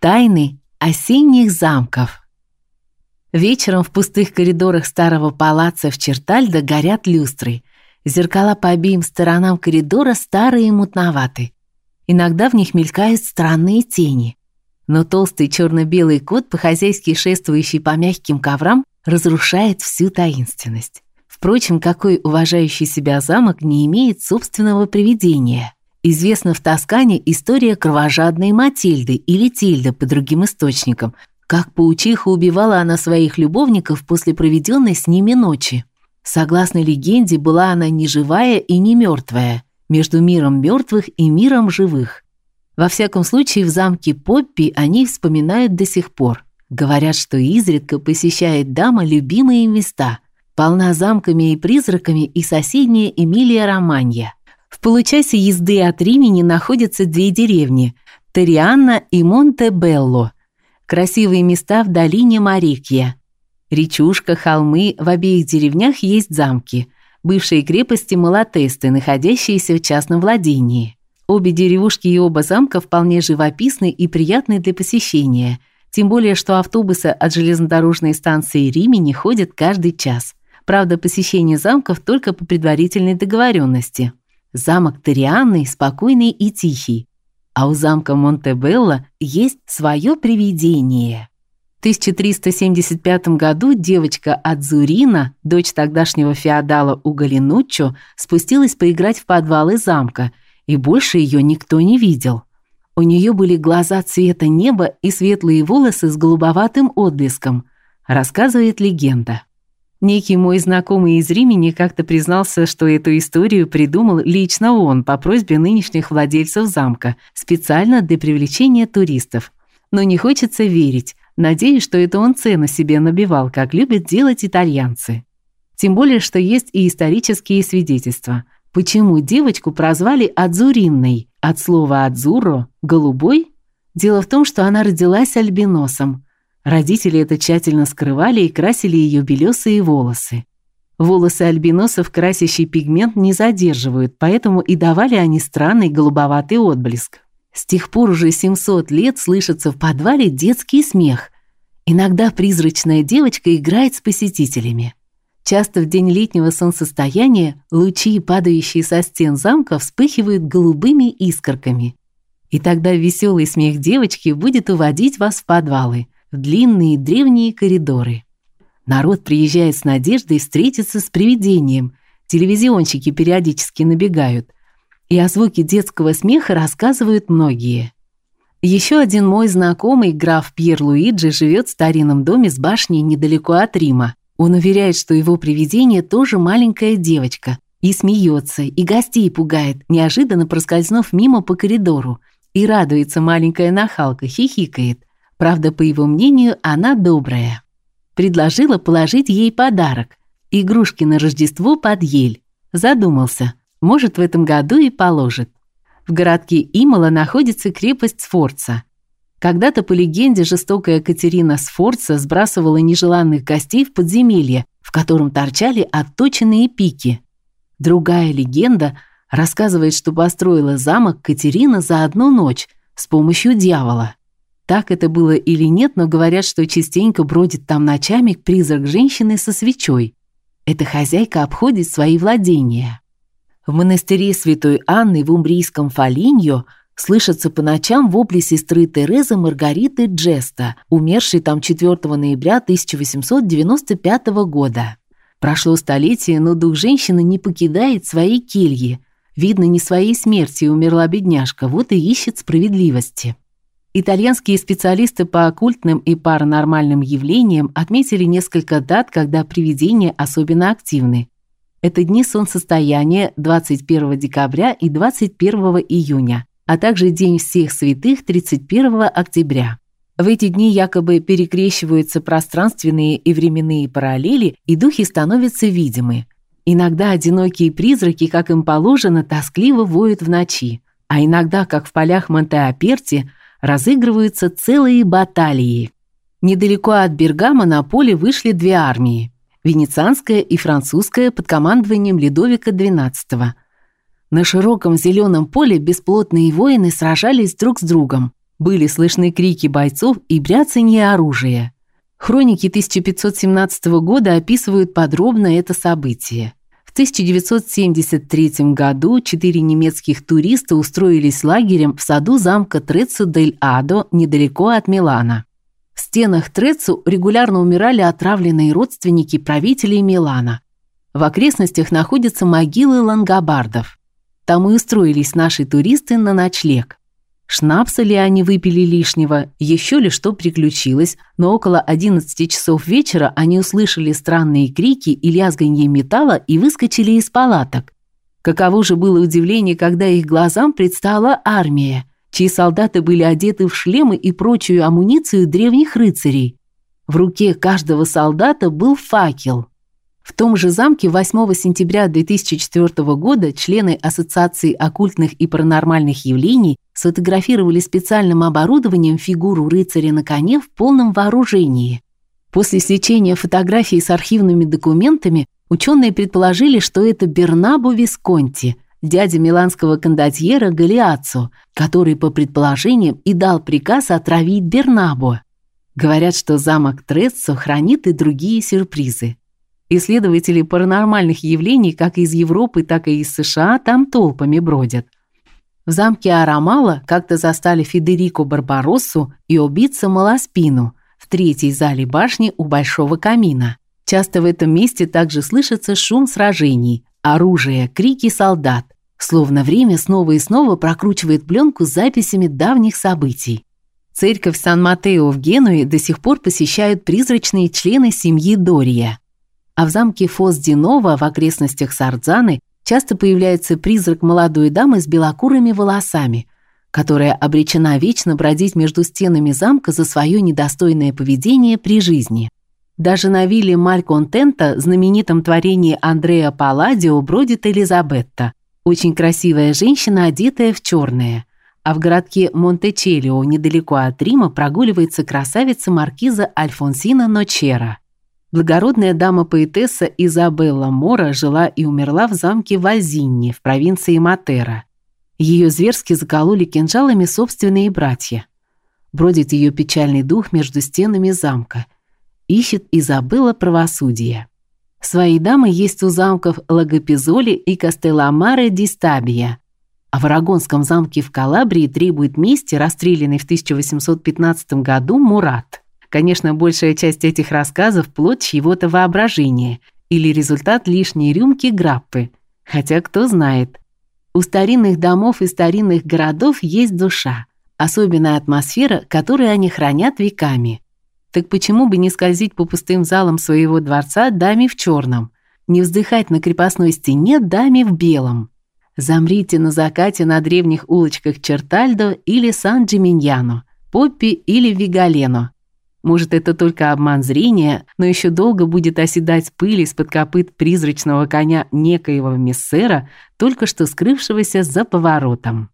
Тайны осенних замков. Вечером в пустых коридорах старого палаца в Чертальдо горят люстры. Зеркала по обеим сторонам коридора старые и мутноваты. Иногда в них мелькают странные тени. Но толстый черно белый кот, по-хозяйски шествующий по мягким коврам, разрушает всю таинственность. Впрочем, какой уважающий себя замок не имеет собственного привидения? Известна в Тоскане история кровожадной Матильды или Тильды по другим источникам, как паучиха убивала она своих любовников после проведенной с ними ночи. Согласно легенде, была она не живая и не мертвая, между миром мертвых и миром живых. Во всяком случае, в замке Поппи они вспоминают до сих пор. Говорят, что изредка посещает дама любимые места, полна замками и призраками и соседняя Эмилия-Романья. В получасе езды от Римени находятся две деревни – Торианна и Монте-Белло. Красивые места в долине Марикья. Речушка, холмы, в обеих деревнях есть замки. Бывшие крепости Малатесты, находящиеся в частном владении. Обе деревушки и оба замка вполне живописны и приятны для посещения. Тем более, что автобусы от железнодорожной станции Римени ходят каждый час. Правда, посещение замков только по предварительной договоренности. Замок Торианный спокойный и тихий, а у замка Монтебелло есть свое привидение. В 1375 году девочка Адзурина, дочь тогдашнего феодала Уголинуччо, спустилась поиграть в подвалы замка, и больше ее никто не видел. У нее были глаза цвета неба и светлые волосы с голубоватым отблеском, рассказывает легенда. Некий мой знакомый из Римени как-то признался, что эту историю придумал лично он по просьбе нынешних владельцев замка, специально для привлечения туристов. Но не хочется верить. Надеюсь, что это он цену себе набивал, как любят делать итальянцы. Тем более, что есть и исторические свидетельства. Почему девочку прозвали Адзуринной? От слова «адзуро» – «голубой»? Дело в том, что она родилась альбиносом – Родители это тщательно скрывали и красили ее белесые волосы. Волосы альбиносов красящий пигмент не задерживают, поэтому и давали они странный голубоватый отблеск. С тех пор уже 700 лет слышится в подвале детский смех. Иногда призрачная девочка играет с посетителями. Часто в день летнего солнцестояния лучи, падающие со стен замка, вспыхивают голубыми искорками. И тогда веселый смех девочки будет уводить вас в подвалы – в длинные древние коридоры. Народ приезжает с надеждой встретиться с привидением. Телевизионщики периодически набегают. И о звуке детского смеха рассказывают многие. Еще один мой знакомый, граф Пьер Луиджи, живет в старинном доме с башней недалеко от Рима. Он уверяет, что его привидение тоже маленькая девочка, и смеется, и гостей пугает, неожиданно проскользнув мимо по коридору. И радуется маленькая нахалка, хихикает. Правда, по его мнению, она добрая. Предложила положить ей подарок – игрушки на Рождество под ель. Задумался, может, в этом году и положит. В городке Имола находится крепость Сфорца. Когда-то, по легенде, жестокая Катерина Сфорца сбрасывала нежеланных гостей в подземелье, в котором торчали отточенные пики. Другая легенда рассказывает, что построила замок Катерина за одну ночь с помощью дьявола. Так это было или нет, но говорят, что частенько бродит там ночами призрак женщины со свечой. Эта хозяйка обходит свои владения. В монастыре Святой Анны в умбрийском Фалиньо слышатся по ночам вопли сестры Терезы Маргариты Джеста, умершей там 4 ноября 1895 года. Прошло столетие, но дух женщины не покидает своей кельи. Видно, не своей смертью умерла бедняжка, вот и ищет справедливости. Итальянские специалисты по оккультным и паранормальным явлениям отметили несколько дат, когда привидения особенно активны. Это дни солнцестояния 21 декабря и 21 июня, а также День всех святых 31 октября. В эти дни якобы перекрещиваются пространственные и временные параллели, и духи становятся видимы. Иногда одинокие призраки, как им положено, тоскливо воют в ночи, а иногда, как в полях Монте-Аперти, разыгрываются целые баталии. Недалеко от Бергама на поле вышли две армии – венецианская и французская под командованием Людовика XII. На широком зеленом поле бесплотные воины сражались друг с другом. Были слышны крики бойцов и бряцанье оружия. Хроники 1517 года описывают подробно это событие. В 1973 году четыре немецких туриста устроились лагерем в саду замка Треццо-дель-Адо недалеко от Милана. В стенах Треццо регулярно умирали отравленные родственники правителей Милана. В окрестностях находятся могилы лангобардов. Там и устроились наши туристы на ночлег. Шнапса ли они выпили лишнего, еще ли что приключилось, но около 11 часов вечера они услышали странные крики и лязганье металла и выскочили из палаток. Каково же было удивление, когда их глазам предстала армия, чьи солдаты были одеты в шлемы и прочую амуницию древних рыцарей. В руке каждого солдата был факел. В том же замке 8 сентября 2004 года члены Ассоциации оккультных и паранормальных явлений сфотографировали специальным оборудованием фигуру рыцаря на коне в полном вооружении. После сличения фотографий с архивными документами ученые предположили, что это Бернабо Висконти, дядя миланского кондотьера Галиаццо, который, по предположениям, и дал приказ отравить Бернабо. Говорят, что замок Треццо хранит и другие сюрпризы. Исследователи паранормальных явлений как из Европы, так и из США там толпами бродят. В замке Арамала как-то застали Федерико Барбароссу и убийца Маласпину в третьей зале башни у большого камина. Часто в этом месте также слышится шум сражений, оружие, крики солдат. Словно время снова и снова прокручивает пленку с записями давних событий. Церковь Сан-Матео в Генуе до сих пор посещают призрачные члены семьи Дория. А в замке Фос-Динова в окрестностях Сардзаны часто появляется призрак молодой дамы с белокурыми волосами, которая обречена вечно бродить между стенами замка за свое недостойное поведение при жизни. Даже на вилле Мальконтента, знаменитом творении Андреа Палладио, бродит Элизабетта, очень красивая женщина, одетая в черное. А в городке Монтечелио, недалеко от Рима, прогуливается красавица маркиза Альфонсина Ночера. Благородная дама-поэтесса Изабелла Мора жила и умерла в замке Вазинни в провинции Матера. Ее зверски закололи кинжалами собственные братья. Бродит ее печальный дух между стенами замка. Ищет Изабелла правосудия. Свои дамы есть у замков Лагопизоли и Кастелламаре ди Стабия. А в Арагонском замке в Калабрии требует мести расстрелянный в 1815 году Мурат. Конечно, большая часть этих рассказов плод чьего-то воображения или результат лишней рюмки граппы. Хотя кто знает. У старинных домов и старинных городов есть душа, особенная атмосфера, которую они хранят веками. Так почему бы не скользить по пустым залам своего дворца даме в черном, не вздыхать на крепостной стене даме в белом? Замрите на закате на древних улочках Чертальдо или Сан-Джиминьяно, Поппи или Вигалено, может, это только обман зрения, но еще долго будет оседать пыль из-под копыт призрачного коня некоего мессера, только что скрывшегося за поворотом.